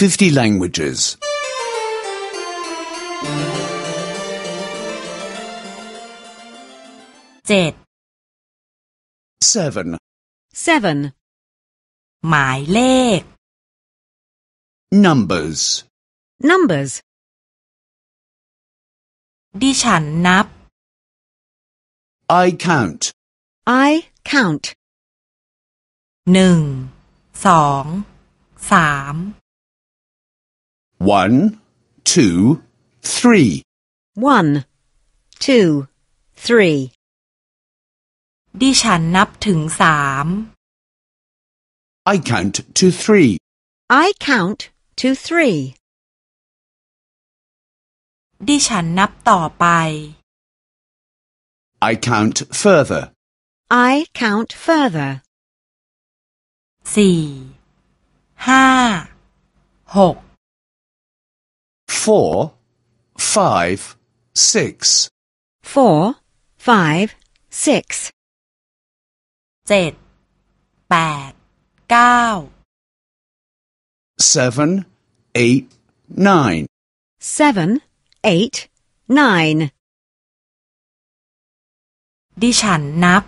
50 languages. เจ็ด 7. seven, หมายเลข Numbers. numbers, ดิฉันนับ I count. I count, หนึ่ง สอง สาม One, two, three. one, two, three, ดิฉันนับถึงสาม I count to three. I count to three, ดิฉันนับต่อไป I count further. I count further, สี่ ห้า หก Four, five, six. four, five, six, เจ็ด แปด เก้า Seven, eight, nine. seven, eight, nine, ดิฉันนับ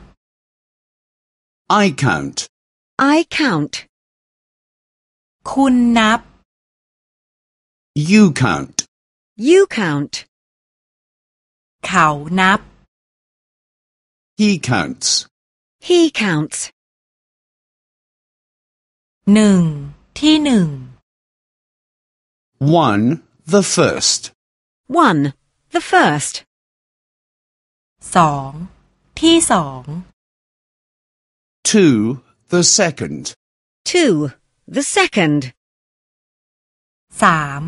I count. I count, คุณนับ You count. you count, เขานับ He counts. he counts, หนึ่ง ที่หนึ่ง One, the first. one, the first, สอง ที่สอง Two, the second. two, the second, สาม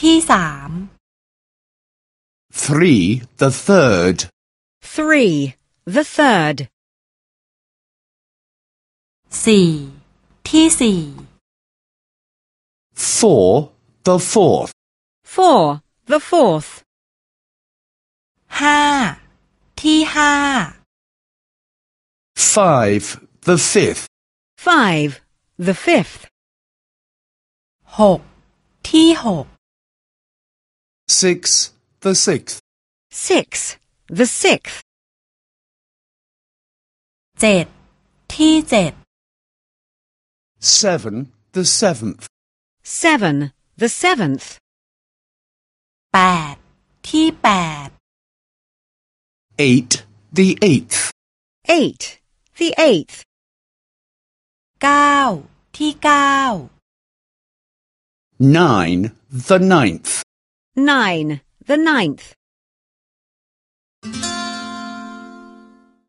ที่สาม Three, the third. three, the third, สี่ ที่สี่ Four, the fourth. four, the fourth, ห้า ที่ห้า Five, the fifth. five, the fifth, หก ที่หก Six, the sixth. six, the sixth, เจ็ด ที่เจ็ด Seven, the seventh. seven, the seventh, แปด ที่แปด Eight, the eighth. eight, the eighth, เก้า ที่เก้า Nine, the ninth. nine, the ninth,